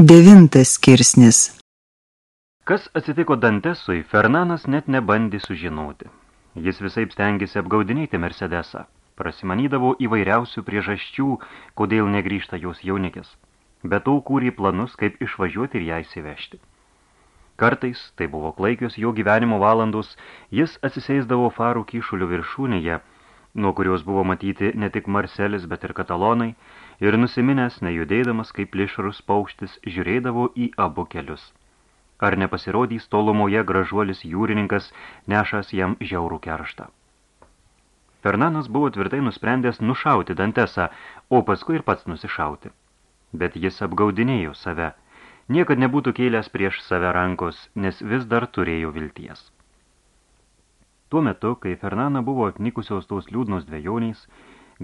Devintas skirsnis Kas atsitiko Dantesui, Fernanas net nebandė sužinoti. Jis visaip stengiasi apgaudinėti Mercedesą. Prasimanydavo įvairiausių priežasčių, kodėl negrįžta jos jaunikis. Bet to kūrė planus, kaip išvažiuoti ir ją įsivežti. Kartais, tai buvo klaikios jo gyvenimo valandos, jis atsiseisdavo farų kyšulių viršūnėje, nuo kurios buvo matyti ne tik Marselis, bet ir katalonai, ir nusiminęs, nejudėdamas kaip lišrus paukštis, žiūrėdavo į abu kelius. Ar nepasirodys tolumoje gražuolis jūrininkas, nešas jam žiaurų kerštą. Fernanas buvo tvirtai nusprendęs nušauti Dantesą, o paskui ir pats nusišauti. Bet jis apgaudinėjo save. Niekad nebūtų kėlęs prieš save rankos, nes vis dar turėjo vilties. Tuo metu, kai Fernana buvo apnikusios tos liūdnos dviejonys,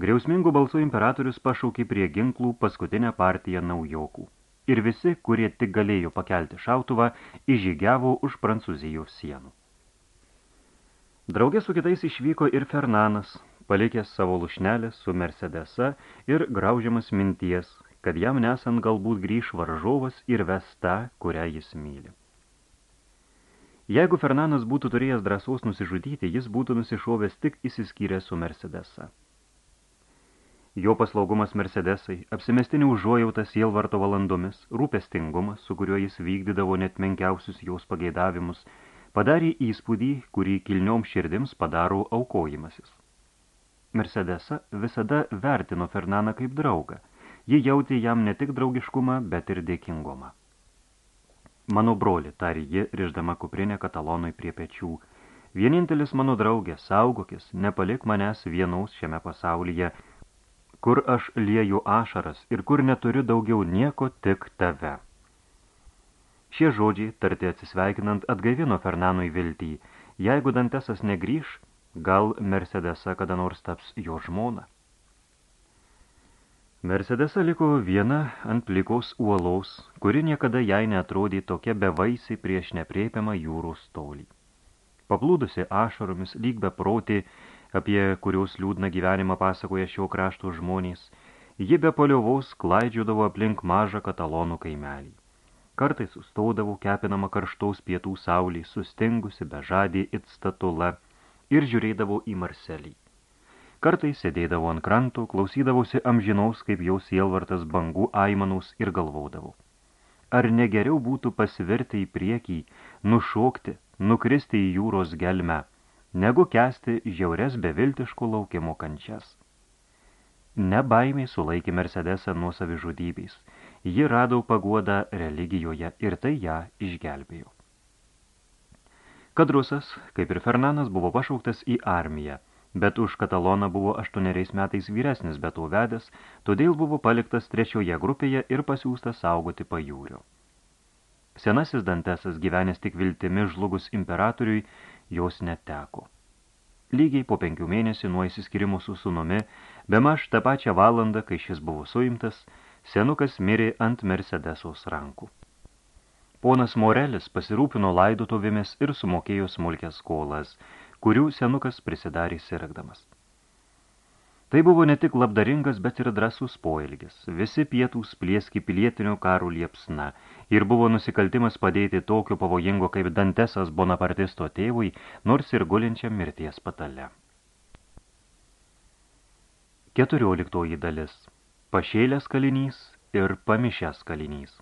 griausmingų balsų imperatorius pašaukė prie ginklų paskutinę partiją naujokų. Ir visi, kurie tik galėjo pakelti šautuvą, įžygiavo už Prancūzijos sienų. Draugė su kitais išvyko ir Fernanas, palikęs savo lušnelę su Mercedesa ir graužiamas minties, kad jam nesant galbūt grįž varžovas ir vesta, kurią jis myli. Jeigu Fernanas būtų turėjęs drąsos nusižudyti, jis būtų nusišovęs tik įsiskyręs su Mercedesa. Jo paslaugumas Mercedesai, apsimestinį užuojautą sielvarto valandomis, rūpestingumas, su kuriuo jis vykdydavo net menkiausius jos pageidavimus, padarė įspūdį, kurį kilniom širdims padaro aukojimasis. Mercedesa visada vertino Fernaną kaip draugą. Ji jautė jam ne tik draugiškumą, bet ir dėkingumą. Mano broli, tarė ji, riždama kuprinę katalonui prie pečių. Vienintelis mano draugė, saugokis, nepalik manęs vienaus šiame pasaulyje, kur aš lieju ašaras ir kur neturiu daugiau nieko tik tave. Šie žodžiai, tarti atsisveikinant, atgaivino Fernanui viltį. Jeigu Dantesas negrįž, gal Mercedesa kada nors taps jo žmona. Mercedesa liko viena ant plikos uolaus, kuri niekada jai netrodė tokia bevaisiai prieš nepriepiamą jūros tolį. Paplūdusi ašaromis lyg be protį, apie kurios liūdną gyvenimą pasakoja šio krašto žmonės, ji be paliovaus klaidžiodavo aplink mažą katalonų kaimelį. Kartais sustodavo kepinama karštaus pietų saulį, sustingusi bežadį it statula ir žiūrėdavo į Marselį. Kartais sėdėdavo ant krantų, klausydavosi amžinaus, kaip jau sielvartas bangų aimanus ir galvodavo. Ar negeriau būtų pasiverti į priekį, nušokti, nukristi į jūros gelmę, negu kesti žiaures beviltiškų laukimo kančias. Ne baimiai sulaikė Mercedesą nuo savižudybės. Ji rado paguodą religijoje ir tai ją išgelbėjo. Kadrusas, kaip ir Fernanas, buvo pašauktas į armiją – bet už Kataloną buvo aštuoneriais metais vyresnis, bet vedęs, todėl buvo paliktas trečioje grupėje ir pasiūstas saugoti pajūrio. Senasis Dantesas gyvenęs tik viltimi žlugus imperatoriui, jos neteko. Lygiai po penkių mėnesių nuo įsiskirimo su sunumi, bemaž tą pačią valandą, kai šis buvo suimtas, senukas mirė ant Mercedesos rankų. Ponas Morelis pasirūpino laidotovėmis ir sumokėjo smulkės skolas – kurių senukas prisidarė sirgdamas. Tai buvo ne tik labdaringas, bet ir drasus poelgis. Visi pietūs plieski pilietinio karų liepsna ir buvo nusikaltimas padėti tokio pavojingo kaip Dantesas Bonapartisto tėvui, nors ir gulinčiam mirties patale. Keturioliktoji dalis. Pašėlės kalinys ir pamišęs kalinys.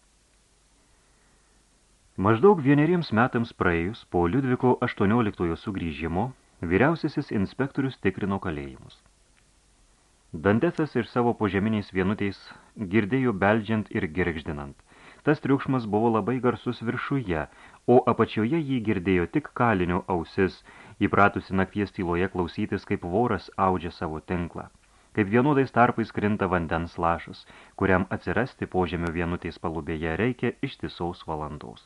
Maždaug vieneriems metams praėjus po Liudviko 18 sugrįžimo, vyriausiasis inspektorius tikrino kalėjimus. Dantesas iš savo požeminiais vienutės girdėjo beldžiant ir gergždinant. Tas triukšmas buvo labai garsus viršuje, o apačioje jį girdėjo tik kalinio ausis, įpratusi nakties tyloje klausytis, kaip voras audžia savo tinklą. Kaip vienodais tarpais krinta vandens lašas, kuriam atsirasti požemio vienutės palubėje reikia ištisaus valandos.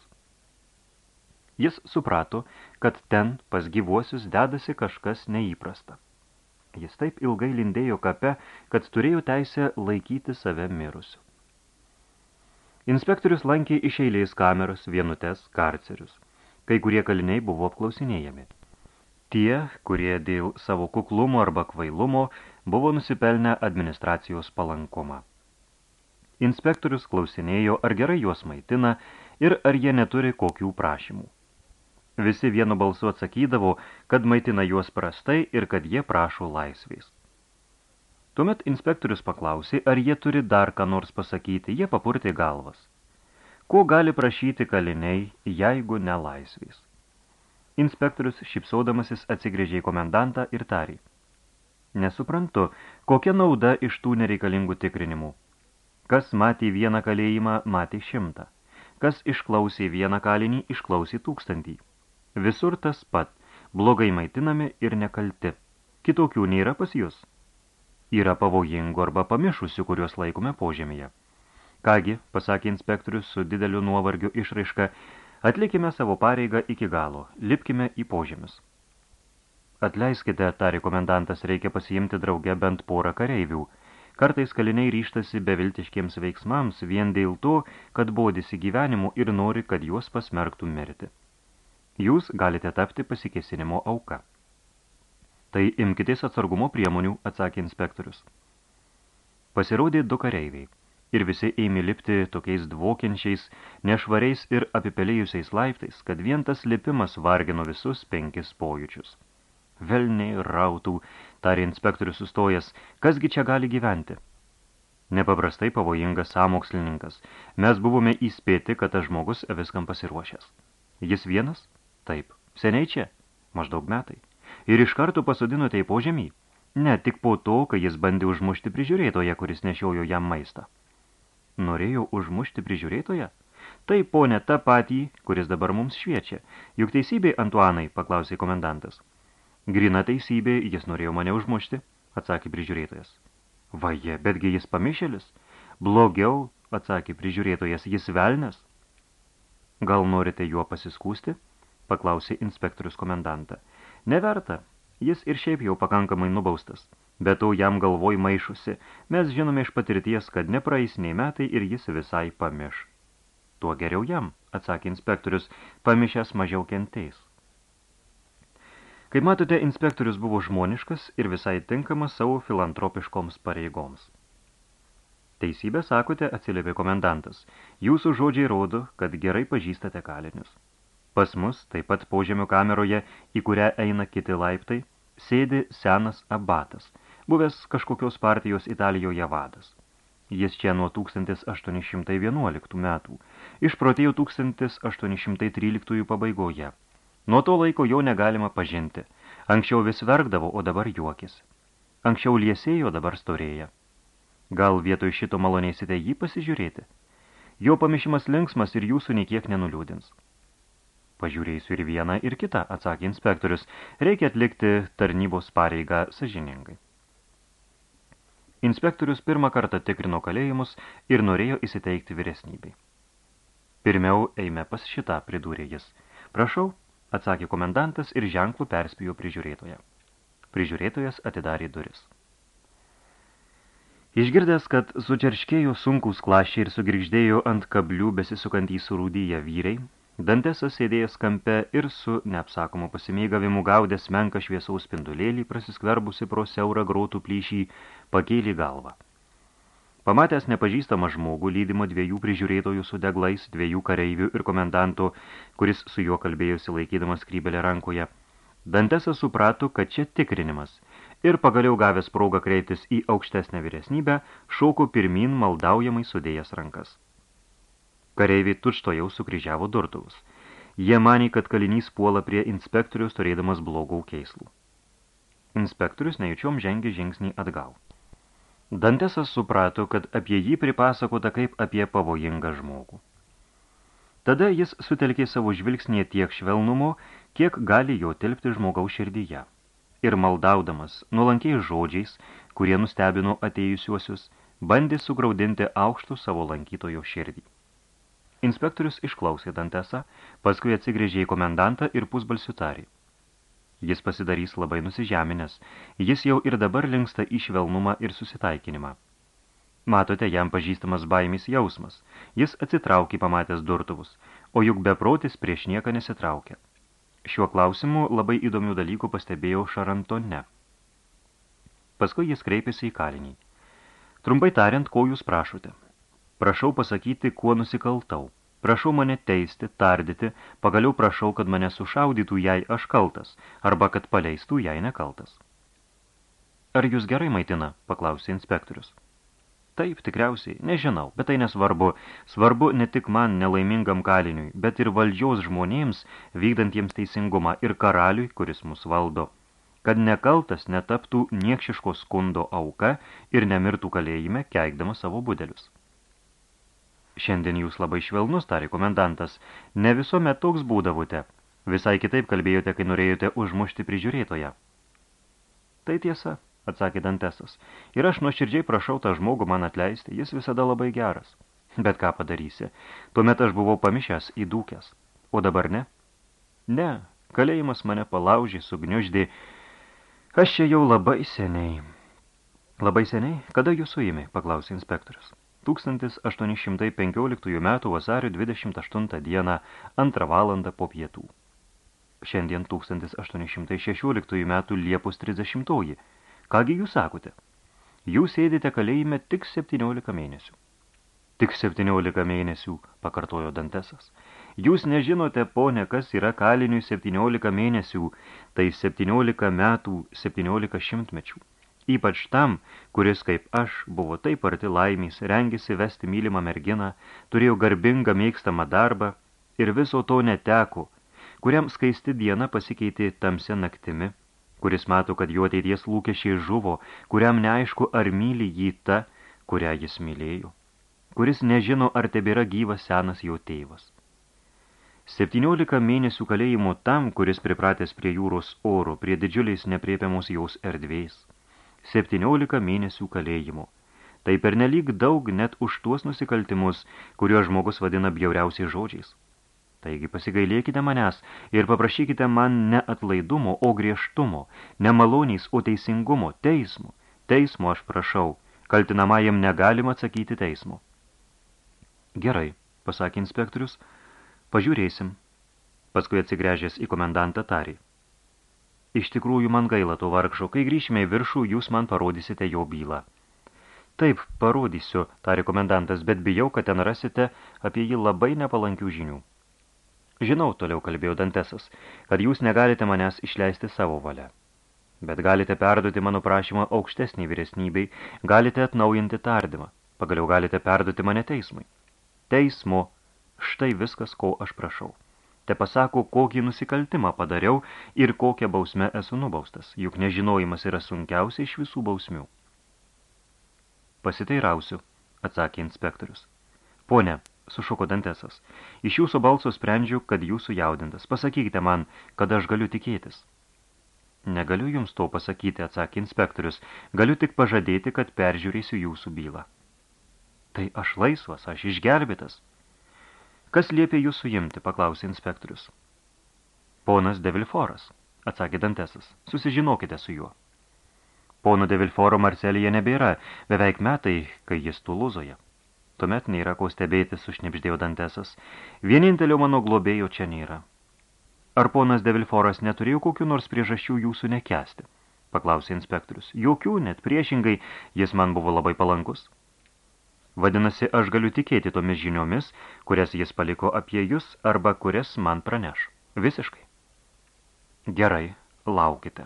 Jis suprato, kad ten pas gyvuosius dedasi kažkas neįprasta. Jis taip ilgai lindėjo kape, kad turėjo teisę laikyti save mirusiu. Inspektorius lankė iš eilės kameras, vienutes, karcerius. Kai kurie kaliniai buvo apklausinėjami. Tie, kurie dėl savo kuklumo arba kvailumo buvo nusipelnę administracijos palankumą. Inspektorius klausinėjo, ar gerai juos maitina ir ar jie neturi kokių prašymų. Visi vienu balsu atsakydavo, kad maitina juos prastai ir kad jie prašo laisvės. Tuomet inspektorius paklausė, ar jie turi dar ką nors pasakyti, jie papurtė galvas. Ko gali prašyti kaliniai, jeigu ne laisvės? Inspektorius šipsodamasis atsigrėžė į komendantą ir tarė. Nesuprantu, kokia nauda iš tų nereikalingų tikrinimų. Kas matė vieną kalėjimą, matė šimtą. Kas išklausė vieną kalinį, išklausė tūkstantį. Visur tas pat, blogai maitinami ir nekalti. Kitokių nėra pas jūs yra pavojingų arba pamišusių, kuriuos laikome požemėje. Kągi, pasakė inspektorius su dideliu nuovargiu išraiška, atlikime savo pareigą iki galo, lipkime į požemius. Atleiskite, tarė komendantas, reikia pasiimti drauge bent porą kareivių. Kartais kaliniai ryštasi beviltiškiems veiksmams vien dėl to, kad bodisi gyvenimu ir nori, kad juos pasmerktų mirti. Jūs galite tapti pasikesinimo auka. Tai imkitės atsargumo priemonių, atsakė inspektorius. Pasirodė du kareiviai ir visi ėmė lipti tokiais dvokiančiais, nešvariais ir apipelėjusiais laiptais, kad vien tas lipimas vargino visus penkis pojūčius. Velniai rautų, tarė inspektorius sustojęs, kasgi čia gali gyventi? Nepaprastai pavojingas samokslininkas. Mes buvome įspėti, kad tas žmogus viskam pasiruošęs. Jis vienas? Taip. Seniai čia? Maždaug metai ir iš karto pasodinote į požemį? Ne, tik po to, kai jis bandė užmušti prižiūrėtoje, kuris nešiojo jam maistą. Norėjau užmušti prižiūrėtoje? Tai, ponė, tą patį, kuris dabar mums šviečia. Juk teisybė, Antuanai, paklausė komendantas. Grina teisybė, jis norėjo mane užmušti, atsakė prižiūrėtojas. Vaje, betgi jis pamišėlis. Blogiau, atsakė prižiūrėtojas, jis velnes. Gal norite juo pasiskūsti? Paklausė inspektorius komendantą. Neverta, jis ir šiaip jau pakankamai nubaustas. Bet to jam galvoj maišusi, mes žinome iš patirties, kad nepraeis nei metai ir jis visai pamiš. Tuo geriau jam, atsakė inspektorius, pamišęs mažiau kenteis. Kaip matote, inspektorius buvo žmoniškas ir visai tinkamas savo filantropiškoms pareigoms. Teisybę sakote, atsiliepė komendantas. Jūsų žodžiai rodo, kad gerai pažįstate kalinius. Pas mus, taip pat požemio kameroje, į kurią eina kiti laiptai, sėdi senas abatas, buvęs kažkokios partijos Italijoje vadas. Jis čia nuo 1811 metų, išprotėjo 1813 pabaigoje. Nuo to laiko jo negalima pažinti. Anksčiau vis verkdavo, o dabar juokis. Anksčiau liesėjo, dabar storėja. Gal vietoj šito malonėsite jį pasižiūrėti? Jo pamišimas linksmas ir jūsų niekiek nenuliūdins. Pažiūrėsiu ir vieną, ir kitą, atsakė inspektorius. Reikia atlikti tarnybos pareigą sažiningai. Inspektorius pirmą kartą tikrino kalėjimus ir norėjo įsiteikti vyresnybei. Pirmiau eime pas šitą, pridūrė jis. Prašau, atsakė komendantas ir ženklų perspėjo prižiūrėtoje. Prižiūrėtojas atidarė duris. Išgirdęs, kad sučerškėjo sunkūs klašiai ir sugrįždėjo ant kablių besisukantys surūdyje vyrai, Dantesas sėdėjęs kampe ir su neapsakomu pasimėgavimu gaudęs menką šviesaus spindulėlį, prasiskverbusi pro siaurą grotų plyšį, pakėlė galvą. Pamatęs nepažįstamą žmogų, lydimo dviejų prižiūrėtojų su deglais, dviejų kareivių ir komendantų, kuris su juo kalbėjosi laikydamas krybelę rankoje, Dantesas suprato, kad čia tikrinimas ir pagaliau gavęs progą kreiptis į aukštesnę vyresnybę, šoko pirmin maldaujamai sudėjęs rankas. Kareiviai tučto jau sukryžiavo durtuvus. Jie manė, kad kalinys puola prie inspektorius turėdamas blogų keislų. Inspektorius nejučiom žengė žingsnį atgal. Dantesas suprato, kad apie jį pripasakota kaip apie pavojingą žmogų. Tada jis sutelkė savo žvilgsnį tiek švelnumo, kiek gali jo tilpti žmogaus širdyje. Ir maldaudamas, nuolankiais žodžiais, kurie nustebino atėjusiuosius, bandė sugraudinti aukštų savo lankytojo širdį. Inspektorius išklausė Dantesą, paskui atsigrėžė į komendantą ir pusbalsių tarį. Jis pasidarys labai nusižeminęs, jis jau ir dabar linksta į švelnumą ir susitaikinimą. Matote, jam pažįstamas baimis jausmas. Jis atsitraukė pamatęs durtuvus, o juk beprotis prieš nieką nesitraukia. Šiuo klausimu labai įdomių dalykų pastebėjau Šarantone. Paskui jis kreipėsi į kalinį. Trumpai tariant, ko jūs prašote? Prašau pasakyti, kuo nusikaltau. Prašau mane teisti, tardyti, pagaliau prašau, kad mane sušaudytų, jei aš kaltas, arba kad paleistų, jei nekaltas. Ar jūs gerai maitina? paklausė inspektorius. Taip, tikriausiai, nežinau, bet tai nesvarbu. Svarbu ne tik man nelaimingam kaliniui, bet ir valdžiaus žmonėms, vykdantiems teisingumą, ir karaliui, kuris mus valdo. Kad nekaltas netaptų niekšiško skundo auka ir nemirtų kalėjime, keikdama savo budelius. Šiandien jūs labai švelnus, tarė komendantas. Ne visuomet toks būdavote. Visai kitaip kalbėjote, kai norėjote užmušti prižiūrėtoją. Tai tiesa, atsakė Dantesas. Ir aš nuoširdžiai prašau tą žmogų man atleisti, jis visada labai geras. Bet ką padarysi? Tuomet aš buvau pamišęs įdūkęs. O dabar ne? Ne, kalėjimas mane palaužė, sugniuždė. Aš čia jau labai seniai. Labai seniai? Kada jūs suėmė? paklausė inspektorius. 1815 m. vasario 28 dieną 2 valandą po pietų. Šiandien 1816 m. Liepos 30. Kągi jūs sakote? Jūs sėdite kalėjime tik 17 mėnesių. Tik 17 mėnesių, pakartojo Dantesas. Jūs nežinote, ponė, kas yra kaliniui 17 mėnesių, tai 17 metų 17 šimtmečių. Ypač tam, kuris, kaip aš, buvo taip arti laimės, rengėsi vesti mylimą merginą, turėjo garbingą mėgstamą darbą ir viso to neteko, kuriam skaisti diena pasikeitė tamsia naktimi, kuris mato, kad jo ateities lūkesčiai žuvo, kuriam neaišku, ar myli jį ta, kurią jis mylėjo, kuris nežino, ar tebėra gyvas senas jo tėvas. 17 mėnesių kalėjimo tam, kuris pripratęs prie jūros oro, prie didžiuliais nepriepiamos jaus erdvės – 17 mėnesių kalėjimo. Tai pernelyg daug net už tuos nusikaltimus, kuriuos žmogus vadina bjauriausiais žodžiais. Taigi pasigailėkite manęs ir paprašykite man ne atlaidumo, o griežtumo, ne malonys, o teisingumo, teismo. Teismo aš prašau, kaltinamajam negalima atsakyti teismo. Gerai, pasakė inspektorius, pažiūrėsim. Paskui atsigręžęs į komendantą tarį. Iš tikrųjų man gaila to vargšo, kai grįšime į viršų, jūs man parodysite jo bylą. Taip, parodysiu, tarė komendantas, bet bijau, kad ten rasite apie jį labai nepalankių žinių. Žinau, toliau kalbėjo Dantesas, kad jūs negalite manęs išleisti savo valią. Bet galite perduoti mano prašymą aukštesnį vyresnybei, galite atnaujinti tardymą, pagaliau galite perduoti mane teismui. Teismo, štai viskas, ko aš prašau te pasako, kokį nusikaltimą padariau ir kokią bausmę esu nubaustas, juk nežinojimas yra sunkiausia iš visų bausmių. Pasiteirausiu, atsakė inspektorius. Pone, sušuko Dantesas, iš jūsų balso sprendžiu, kad jūsų jaudintas. Pasakykite man, kad aš galiu tikėtis. Negaliu jums to pasakyti, atsakė inspektorius. Galiu tik pažadėti, kad peržiūrėsiu jūsų bylą. Tai aš laisvas, aš išgelbėtas. Kas liepė jūs suimti, paklausė inspektorius. Ponas Devilforas, atsakė Dantesas, susižinokite su juo. Pono Devilforo Marselėje nebėra, beveik metai, kai jis Tulūzoje. Tuomet nėra ko stebėti, sušnipždėjo Dantesas. Vienintelio mano globėjo čia nėra. Ar ponas Devilforas neturėjo kokių nors priežasčių jūsų nekesti? Paklausė inspektorius. Jokių, net priešingai, jis man buvo labai palankus. Vadinasi, aš galiu tikėti tomis žiniomis, kurias jis paliko apie jūs arba kurias man praneš. Visiškai. Gerai, laukite.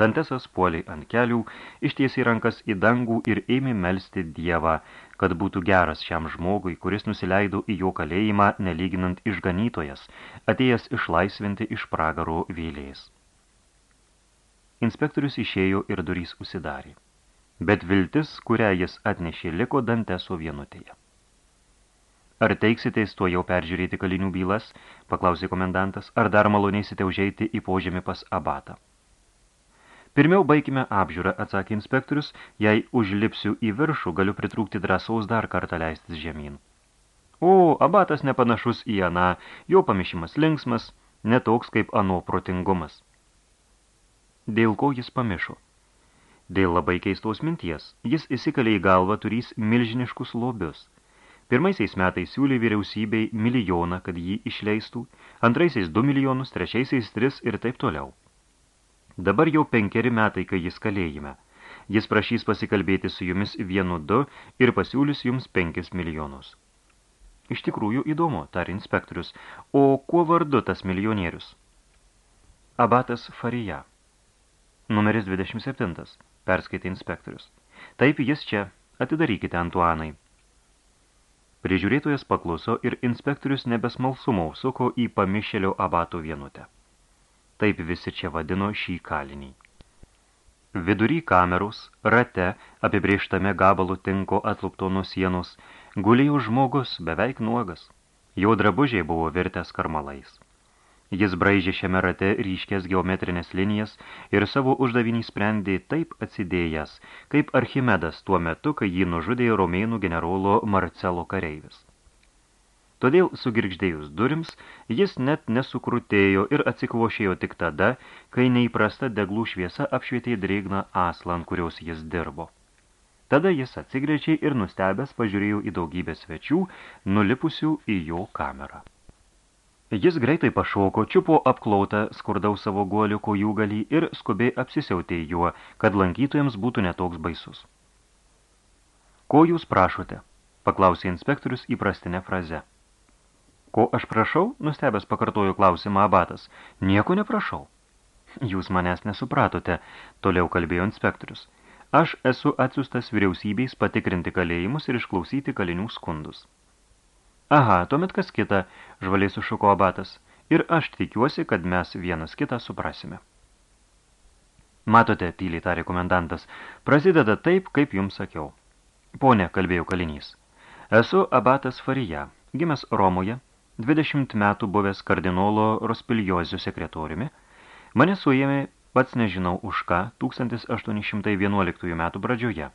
Dantesas puoliai ant kelių, ištiesiai rankas į dangų ir ėmė melsti dievą, kad būtų geras šiam žmogui, kuris nusileido į jo kalėjimą, nelyginant išganytojas, atėjęs išlaisvinti iš pragaro vėlės. Inspektorius išėjo ir durys užsidarė bet viltis, kurią jis atnešė, liko Danteso vienutėje. Ar teiksitės tuo jau peržiūrėti kalinių bylas, paklausė komendantas, ar dar malonėsite užeiti į požemį pas abatą. Pirmiau baigime apžiūrą, atsakė inspektorius, jei užlipsiu į viršų, galiu pritrūkti drąsaus dar kartą leistis žemyn. O, abatas nepanašus į aną, jo pamišimas linksmas, netoks kaip ano protingumas. Dėl ko jis pamišo? Dėl labai keistos minties, jis įsikalė į galvą turys milžiniškus lobius. Pirmaisiais metais siūlė vyriausybei milijoną, kad jį išleistų, antraisiais du milijonus, trečiaisiais tris ir taip toliau. Dabar jau penkeri metai, kai jis kalėjime. Jis prašys pasikalbėti su jumis vienu du ir pasiūlys jums penkis milijonus. Iš tikrųjų įdomu, tar inspektorius, o kuo vardu tas milijonierius? Abatas Farija. Numeris 27, perskaitė inspektorius. Taip jis čia, atidarykite Antuanai. Prižiūrėtojas pakluso ir inspektorius nebesmalsumo suko į pamišėlio abato vienutę. Taip visi čia vadino šį kalinį. Vidury kameros, rate, apibrėžtame gabalų tinko atlupto nuo sienos, gulėjo žmogus beveik nuogas. Jo drabužiai buvo virtęs karmalais. Jis braižė šiame rate ryškės geometrinės linijas ir savo uždavinį sprendė taip atsidėjęs, kaip Archimedas tuo metu, kai jį nužudė romėnų generolo Marcelo kareivis. Todėl, sugirgždėjus durims, jis net nesukrutėjo ir atsikvošėjo tik tada, kai neįprasta deglų šviesa apšvietė drėgną aslą, ant kurios jis dirbo. Tada jis atsigrečė ir nustebęs pažiūrėjo į daugybę svečių, nulipusių į jo kamerą. Jis greitai pašoko, čiupo apklautą skurdau savo guolių kojų galį ir skubiai apsisiautė juo, kad lankytojams būtų netoks baisus. Ko jūs prašote? paklausė inspektorius įprastinę frazę. Ko aš prašau? nustebęs pakartojo klausimą abatas. Nieko neprašau. Jūs manęs nesupratote, toliau kalbėjo inspektorius. Aš esu atsiustas vyriausybės patikrinti kalėjimus ir išklausyti kalinių skundus. Aha, tuomet kas kita, žvaliai sušuko abatas, ir aš tikiuosi, kad mes vienas kitą suprasime. Matote, tyliai tarė komendantas, prasideda taip, kaip jums sakiau. Pone, kalbėjo kalinys, esu abatas Farija, gimęs Romoje, 20 metų buvęs kardinolo Rospiliozių sekretoriumi, mane suėmė pats nežinau už ką 1811 metų pradžioje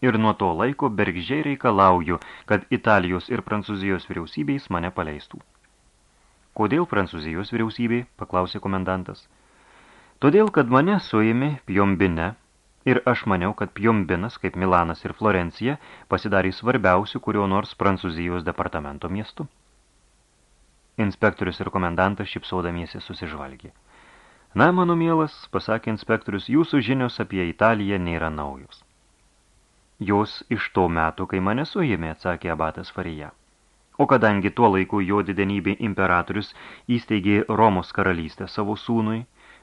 ir nuo to laiko bergžiai reikalauju, kad Italijos ir Prancūzijos vyriausybės mane paleistų. Kodėl Prancūzijos vyriausybė, paklausė komendantas. Todėl, kad mane suėmė Pjombine ir aš maniau, kad Pjombinas, kaip Milanas ir Florencija, pasidarė svarbiausių kurio nors Prancūzijos departamento miestu. Inspektorius ir komendantas šipsaudamiesi susižvalgė. Na, mano mielas, pasakė inspektorius, jūsų žinios apie Italiją nėra naujos. Jos iš to metų, kai mane suėmė, atsakė abatas Farija. O kadangi tuo laiku jo didenybė imperatorius įsteigė Romos karalystę savo sūnui,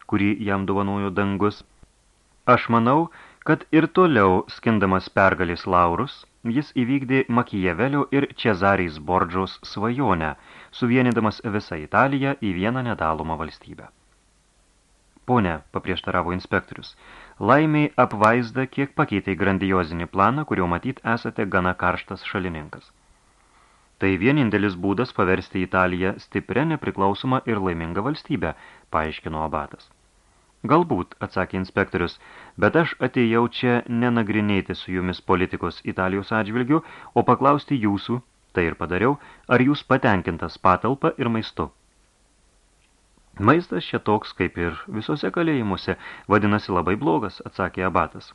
kurį jam dovanojo dangus, aš manau, kad ir toliau, skindamas pergalės laurus, jis įvykdė Makijavelio ir Čezarys Bordžos svajonę, suvienydamas visą Italiją į vieną nedalomą valstybę. Pone, paprieštaravo inspektorius, Laimiai apvaizda kiek pakeitė grandiozinį planą, kurio matyt esate gana karštas šalininkas. Tai vienintelis būdas paversti Italiją stiprią, nepriklausomą ir laimingą valstybę, paaiškino abatas. Galbūt, atsakė inspektorius, bet aš atėjau čia nenagrinėti su jumis politikos Italijos atžvilgiu, o paklausti jūsų, tai ir padariau, ar jūs patenkintas patalpa ir maistu. Maistas čia toks, kaip ir visose kalėjimuose, vadinasi labai blogas, atsakė abatas.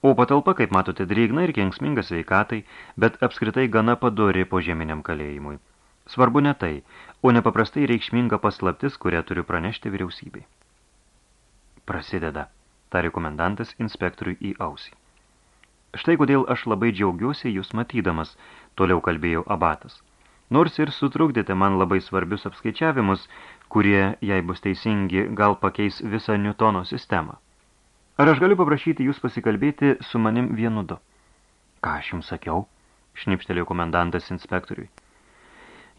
O patalpa, kaip matote, drėgna ir kenksminga sveikatai, bet apskritai gana padori po žeminiam kalėjimui. Svarbu ne tai, o nepaprastai reikšminga paslaptis, kurią turiu pranešti vyriausybei. Prasideda, tarė komendantas inspektoriui į ausį. Štai kodėl aš labai džiaugiuosi jūs matydamas, toliau kalbėjau abatas. Nors ir sutrukdėte man labai svarbius apskaičiavimus, kurie, jei bus teisingi, gal pakeis visą Newtono sistemą. Ar aš galiu paprašyti jūs pasikalbėti su manim vienu du? Ką aš jums sakiau? šnipštelėjo komendantas inspektoriui.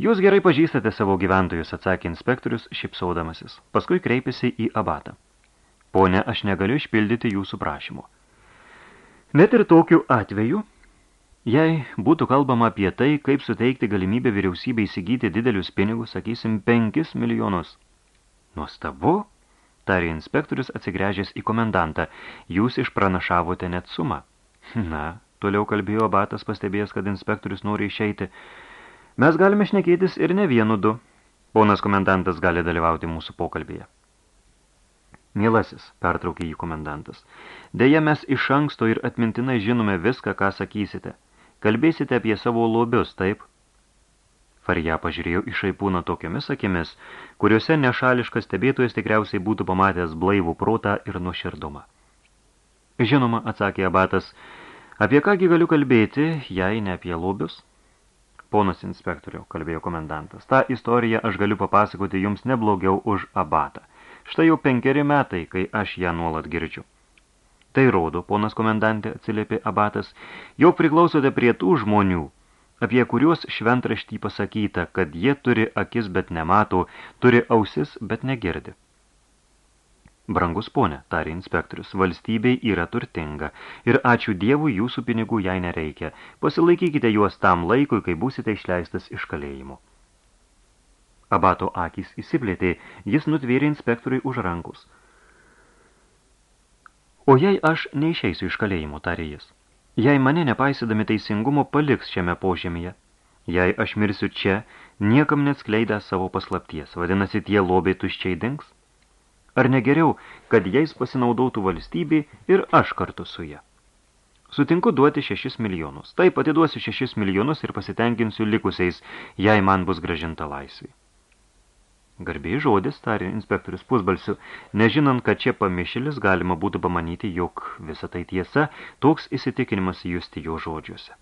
Jūs gerai pažįstate savo gyventojus, atsakė inspektorius, šipsaudamasis. Paskui kreipėsi į abatą. Pone, aš negaliu išpildyti jūsų prašymo. Net ir tokiu atveju Jei būtų kalbama apie tai, kaip suteikti galimybę vyriausybę įsigyti didelius pinigus, sakysim, 5 milijonus. Nuostabu, tarė inspektorius atsigręžęs į komendantą, jūs išpranašavote net sumą. Na, toliau kalbėjo abatas pastebėjęs, kad inspektorius nori išeiti. Mes galime šnekėtis ir ne vienu du. Ponas komendantas gali dalyvauti mūsų pokalbėje. Mielasis, pertraukė jį komendantas, dėja mes iš anksto ir atmintinai žinome viską, ką sakysite – Kalbėsite apie savo lobius, taip? Farija pažiūrėjo į šaipūną tokiomis akimis, kuriuose nešališkas stebėtojas tikriausiai būtų pamatęs blaivų protą ir nuoširdumą. Žinoma, atsakė abatas, apie kągi galiu kalbėti, jei ne apie lobius? Ponas inspektoriau, kalbėjo komendantas, tą istoriją aš galiu papasakoti jums neblogiau už abatą. Štai jau penkeri metai, kai aš ją nuolat girdžiu. Tai rodo, ponas komendantė, atsiliepė abatas, jau priklausote prie tų žmonių, apie kuriuos šventraštį pasakyta, kad jie turi akis, bet nemato, turi ausis, bet negirdi. Brangus ponė, tarė inspektorius, valstybei yra turtinga ir ačiū Dievui jūsų pinigų jai nereikia. Pasilaikykite juos tam laikui, kai būsite išleistas iš kalėjimo. Abato akys įsiplėtė, jis nutvėrė inspektoriui už rankus. O jei aš neišeisiu iš kalėjimo, tarė jis, jei mane nepaisydami teisingumo paliks šiame požemyje, jei aš mirsiu čia, niekam neatskleidę savo paslapties, vadinasi, tie lobiai tuščiai dings? Ar negeriau, kad jais pasinaudotų valstybė ir aš kartu su ją? Sutinku duoti šešis milijonus. Taip atiduosiu šešis milijonus ir pasitenkinsiu likusiais, jei man bus gražinta laisvė. Garbiai žodis, tarė inspektorius pusbalsiu, nežinant, kad čia pamišėlis galima būtų pamanyti, jog visa tai tiesa, toks įsitikinimas justi jo žodžiuose.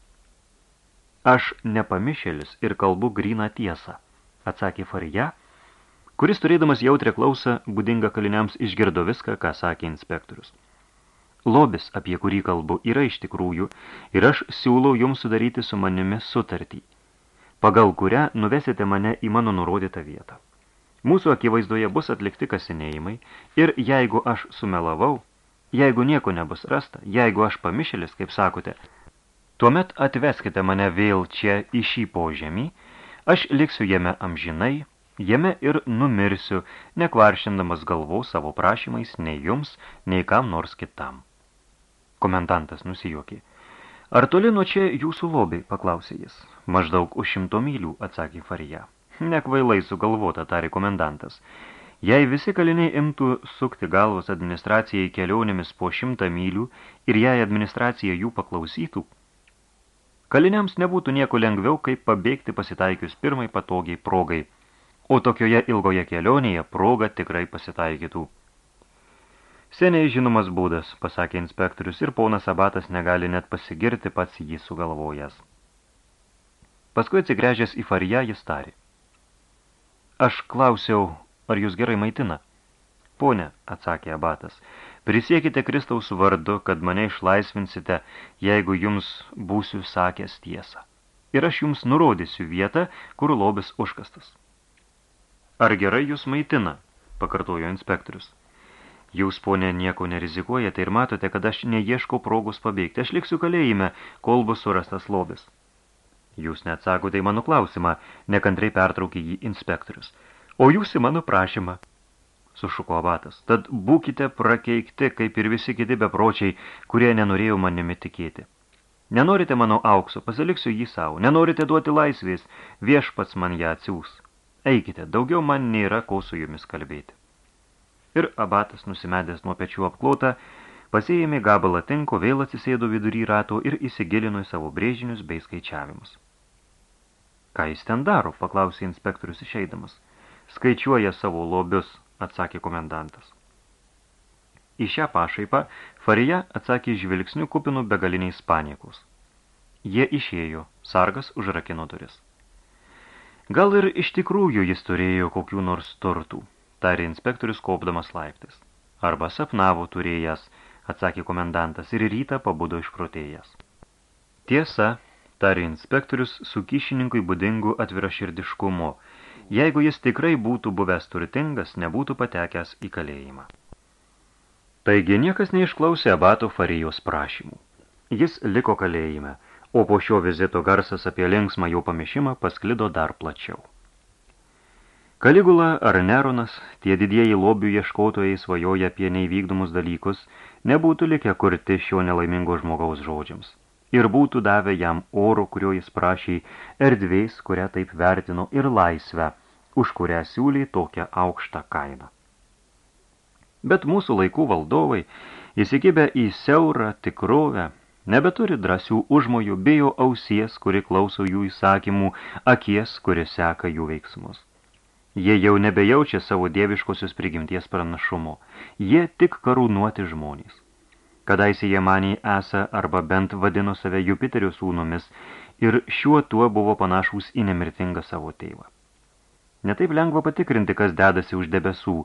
Aš nepamišėlis ir kalbu gryną tiesą, atsakė Farija, kuris turėdamas jautrę klausą, būdinga kaliniams išgirdo viską, ką sakė inspektorius. Lobis, apie kurį kalbu, yra iš tikrųjų ir aš siūlau jums sudaryti su manimi sutartį, pagal kurią nuvesite mane į mano nurodytą vietą. Mūsų akivaizdoje bus atlikti kasinėjimai ir jeigu aš sumelavau, jeigu nieko nebus rasta, jeigu aš pamišėlis, kaip sakote, tuomet atveskite mane vėl čia į šį požemį, aš liksiu jame amžinai, Jame ir numirsiu, nekvaršindamas galvų savo prašymais nei jums, nei kam nors kitam. Komendantas nusijuokė. Ar toli nuo čia jūsų lobiai, paklausė jis. Maždaug už šimto mylių, atsakė Farija. Nekvailai sugalvota, tarė komendantas. Jei visi kaliniai imtų sukti galvos administracijai kelionėmis po šimtą mylių ir jei administracija jų paklausytų, kaliniams nebūtų nieko lengviau, kaip pabėgti pasitaikius pirmai patogiai progai – o tokioje ilgoje kelionėje proga tikrai pasitaikytų. Seniai žinomas būdas, pasakė inspektorius, ir ponas Abatas negali net pasigirti pats jį sugalvojęs. Paskui atsigręžęs į Fariją jis tarė. Aš klausiau, ar jūs gerai maitina? Pone, atsakė Abatas, prisiekite Kristaus vardu, kad mane išlaisvinsite, jeigu jums būsiu sakęs tiesą. Ir aš jums nurodysiu vietą, kur lobis užkastas. Ar gerai jūs maitina? pakartojo inspektorius. Jūs, ponė, nieko nerizikuojate ir matote, kad aš neieškau progos pabėgti. Aš liksiu kalėjime, kol bus surastas lobis. Jūs neatsakote į mano klausimą, nekantrai pertraukė jį inspektorius. O jūs į mano prašymą, sušuko abatas. Tad būkite prakeikti, kaip ir visi kiti bepročiai, kurie nenorėjo manimi tikėti. Nenorite mano aukso, pasiliksiu jį savo. Nenorite duoti laisvės, viešpats man ją atsiūs. Eikite, daugiau man nėra ko su jumis kalbėti. Ir abatas, nusimedęs nuo pečių apklotą, pasėjėmė gabalą tinko, vėl atsisėdo vidury rato ir įsigilino į savo brėžinius bei skaičiavimus. Ką jis ten daro, paklausė inspektorius išeidamas. Skaičiuoja savo lobius, atsakė komendantas. Į šią pašaipą Farija atsakė žvilgsnių kupinų begaliniais paniekus. Jie išėjo, sargas užrakino duris. Gal ir iš tikrųjų jis turėjo kokių nors turtų, tarė inspektorius kopdamas laiptis. Arba sapnavo turėjęs, atsakė komendantas ir rytą pabudo išprotėjęs. Tiesa, tarė inspektorius su kyšininkui būdingu atviraširdiškumu, jeigu jis tikrai būtų buvęs turtingas, nebūtų patekęs į kalėjimą. Taigi niekas neišklausė abato farijos prašymų. Jis liko kalėjime – o po šio vizito garsas apie linksmą jo pamišimą pasklido dar plačiau. Kaligula ar Neronas, tie didieji lobių ieškotojai svajoja apie neįvykdomus dalykus, nebūtų likę kurti šio nelaimingo žmogaus žodžiams. Ir būtų davę jam oro, kurio jis prašė, erdvės, kurią taip vertino, ir laisvę, už kurią siūlė tokią aukštą kainą. Bet mūsų laikų valdovai, įsikibę į siaurą tikrovę, Nebeturi drąsių užmojų, bijo ausies, kuri klauso jų įsakymų, akies, kuri seka jų veiksmus. Jie jau nebejaučia savo dieviškosios prigimties pranašumo. Jie tik karūnuoti žmonės. Kadaise jie manį esą arba bent vadino save Jupiterio sūnomis ir šiuo tuo buvo panašūs į nemirtingą savo tėvą. Netaip lengva patikrinti, kas dedasi už debesų.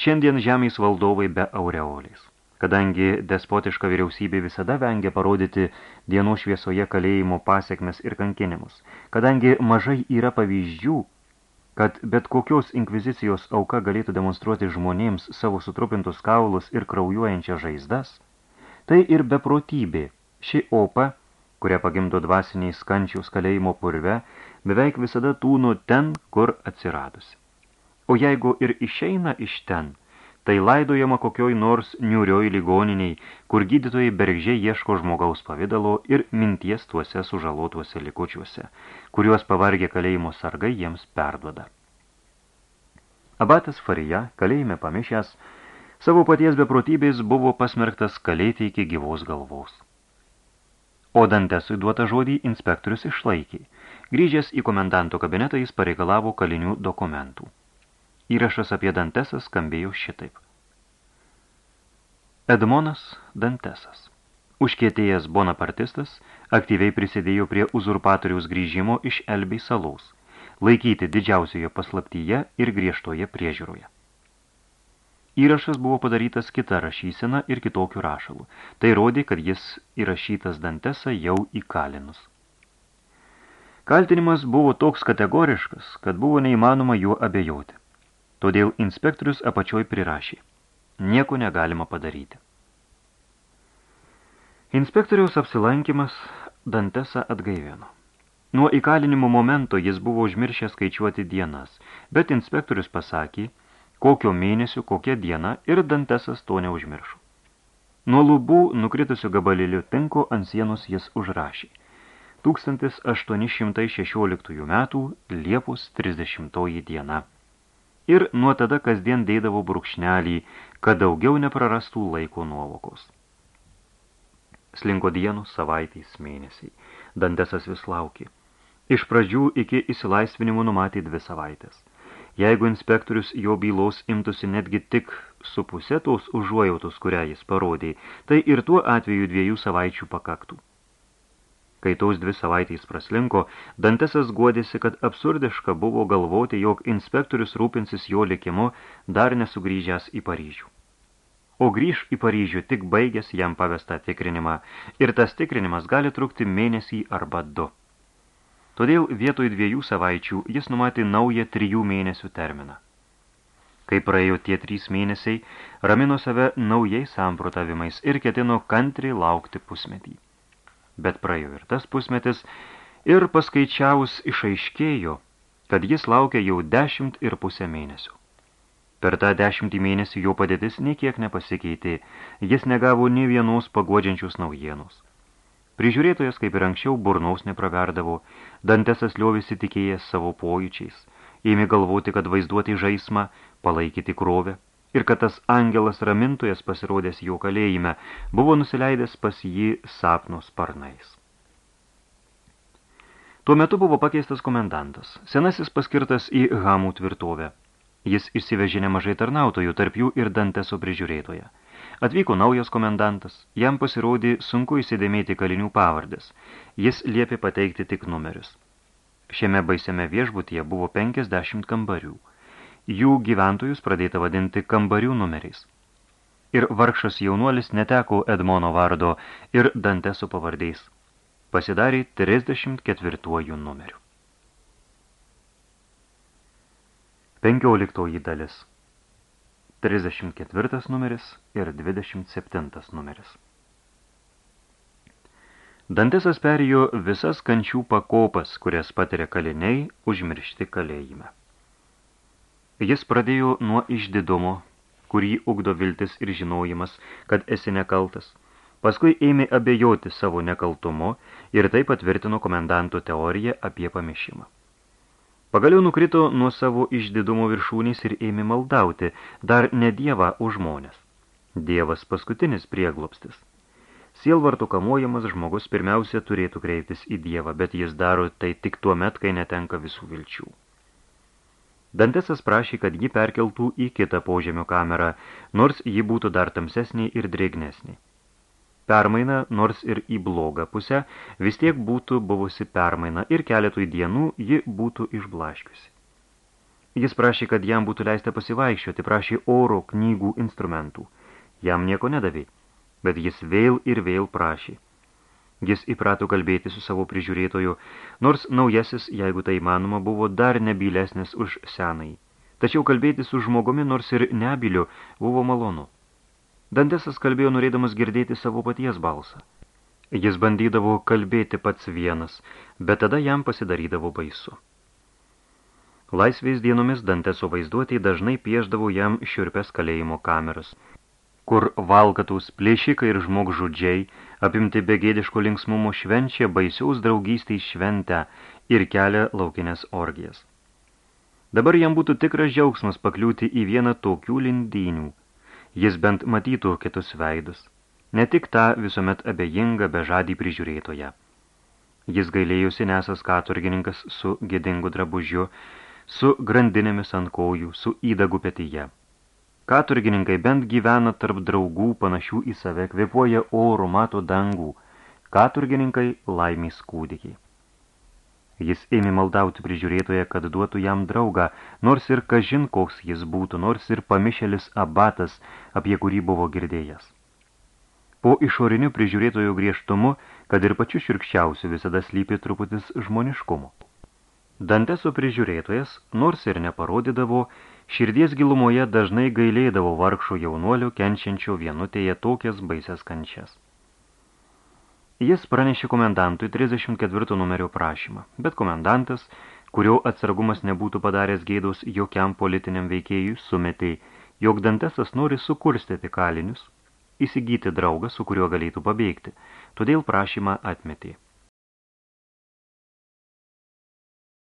Šiandien žemės valdovai be aureolės. Kadangi despotiška vyriausybė visada vengia parodyti dienos šviesoje kalėjimo pasiekmes ir kankinimus, kadangi mažai yra pavyzdžių, kad bet kokios inkvizicijos auka galėtų demonstruoti žmonėms savo sutrupintus kaulus ir kraujuojančias žaizdas, tai ir beprotybė, ši opa, kurią pagimdo dvasiniai skančiaus kalėjimo purve, beveik visada tūno ten, kur atsiradusi. O jeigu ir išeina iš ten, tai laidojama kokioj nors niurioj ligoniniai, kur gydytojai bergžiai ieško žmogaus pavidalo ir minties tuose sužalotuose likučiuose, kuriuos pavargė kalėjimo sargai jiems perduoda. Abatas Farija, kalėjime pamišęs, savo paties beprotybės buvo pasmerktas kalėti iki gyvos galvos. O Dantesui duotą žodį inspektorius išlaikė. Grįžęs į komendanto kabinetą jis pareikalavo kalinių dokumentų. Įrašas apie Dantesą skambėjo šitaip. Edmonas Dantesas. Užkietėjęs bonapartistas aktyviai prisidėjo prie uzurpatoriaus grįžimo iš Elbei salos, laikyti didžiausioje paslaptyje ir griežtoje priežiūroje. Įrašas buvo padarytas kita rašysena ir kitokių rašalų. Tai rodė, kad jis įrašytas Dantesą jau įkalinus. Kaltinimas buvo toks kategoriškas, kad buvo neįmanoma juo abejoti. Todėl inspektorius apačioj prirašė. Nieko negalima padaryti. Inspektoriaus apsilankimas Dantesą atgaivino. Nuo įkalinimo momento jis buvo užmiršęs skaičiuoti dienas, bet inspektorius pasakė, kokio mėnesio, kokia diena ir Dantesas to neužmiršo. Nuo lubų nukritusių gabalėlių tinko ant sienos jis užrašė. 1816 metų Liepos 30 diena ir nuo tada kasdien dėdavo brūkšnelį, kad daugiau neprarastų laiko nuovokos. Slinko dienų, savaitės, mėnesiai. Dantesas vis laukė. Iš pradžių iki įsilaisvinimo numatė dvi savaitės. Jeigu inspektorius jo bylos imtųsi netgi tik su pusė tos užuojautos, kurią jis parodė, tai ir tuo atveju dviejų savaičių pakaktų. Kai tos dvi savaitės praslinko, Dantesas guodėsi, kad absurdiška buvo galvoti, jog inspektorius rūpinsis jo likimu dar nesugrįžęs į Paryžių. O grįž į Paryžių tik baigęs jam pavestą tikrinimą, ir tas tikrinimas gali trukti mėnesį arba du. Todėl vietoj dviejų savaičių jis numatė naują trijų mėnesių terminą. Kai praėjo tie trys mėnesiai, ramino save naujai samprotavimais ir ketino kantriai laukti pusmetį bet praėjo ir tas pusmetis, ir paskaičiavus išaiškėjo, kad jis laukia jau dešimt ir pusę mėnesių. Per tą dešimtį mėnesių jo padėtis niekiek nepasikeitė, jis negavo nei vienos paguodžiančius naujienos. Prižiūrėtojas, kaip ir anksčiau, burnaus nepraverdavo, Dantesas liovėsi tikėjęs savo pojūčiais, ėmė galvoti, kad vaizduoti žaismą, palaikyti krovę, ir kad tas angelas ramintojas pasirodęs jo kalėjime buvo nusileidęs pas jį sapno sparnais. Tuo metu buvo pakeistas komendantas, senasis paskirtas į Hamų tvirtovę. Jis išsivežė nemažai tarnautojų, tarp jų ir Danteso prižiūrėtoje. Atvyko naujas komendantas, jam pasirodė sunku įsidėmėti kalinių pavardės. Jis liepė pateikti tik numerius. Šiame baisiame viešbutyje buvo 50 kambarių jų gyventojus pradėta vadinti kambarių numeriais. Ir vargšas jaunuolis neteko Edmono vardo ir Danteso pavardės. Pasidarė 34 numeriu. 15 dalis 34 numeris ir 27 numeris. Dantesas perėjo visas kančių pakopas, kurias patiria kaliniai užmiršti kalėjime. Jis pradėjo nuo išdidumo, kurį ugdo viltis ir žinojimas, kad esi nekaltas. Paskui ėmė abejoti savo nekaltumu ir tai patvirtino komendanto teoriją apie pamišimą. Pagaliau nukrito nuo savo išdidumo viršūnės ir ėmė maldauti dar ne dievą už žmonės. Dievas paskutinis prieglopstis. Sielvarto kamuojamas žmogus pirmiausia turėtų kreiptis į dievą, bet jis daro tai tik tuo met, kai netenka visų vilčių. Dantesas prašė, kad jį perkeltų į kitą požemio kamerą, nors ji būtų dar tamsesnė ir drėgnesnė. Permaina, nors ir į blogą pusę, vis tiek būtų buvusi permaina ir keletui dienų ji būtų išblaškiusi. Jis prašė, kad jam būtų leista pasivaikščioti, prašė oro, knygų, instrumentų. Jam nieko nedavė, bet jis vėl ir vėl prašė. Jis įprato kalbėti su savo prižiūrėtoju, nors naujasis, jeigu tai manoma, buvo dar nebylesnis už senai. Tačiau kalbėti su žmogumi, nors ir nebiliu, buvo malonu. Dantesas kalbėjo norėdamas girdėti savo paties balsą. Jis bandydavo kalbėti pats vienas, bet tada jam pasidarydavo baisu. Laisvės dienomis Danteso vaizduotėj dažnai pieždavo jam šiurpes kalėjimo kameras, kur valkatus plėšikai ir žmogžudžiai, apimti begėdiško linksmumo švenčia baisiaus draugystės šventę ir kelia laukinės orgijas. Dabar jam būtų tikras džiaugsmas pakliūti į vieną tokių lindynių – jis bent matytų kitus veidus, ne tik tą visuomet abejingą bežadį prižiūrėtoje. Jis gailėjusi nesas katurgininkas su gėdingu drabužiu, su grandinėmis ant kojų, su įdagu petyje. Katurgininkai bent gyvena tarp draugų panašių į save, kvepuoja oro, mato dangų, katurgininkai laimės kūdikiai. Jis ėmė maldauti prižiūrėtoje, kad duotų jam draugą, nors ir kažin koks jis būtų, nors ir pamišelis abatas, apie kurį buvo girdėjęs. Po išoriniu prižiūrėtojo griežtumu, kad ir pačiu širkščiausiu visada slypi truputis žmoniškumo. Danteso prižiūrėtojas, nors ir neparodydavo, širdies gilumoje dažnai gailėdavo vargšų jaunuolių kenčiančio vienutėje tokias baisias kančias. Jis pranešė komendantui 34 numerio prašymą, bet komendantas, kurio atsargumas nebūtų padaręs gėdos jokiam politiniam veikėjui, sumetė, jog Dantesas nori sukurstyti kalinius, įsigyti draugą, su kuriuo galėtų pabėgti, todėl prašymą atmetė.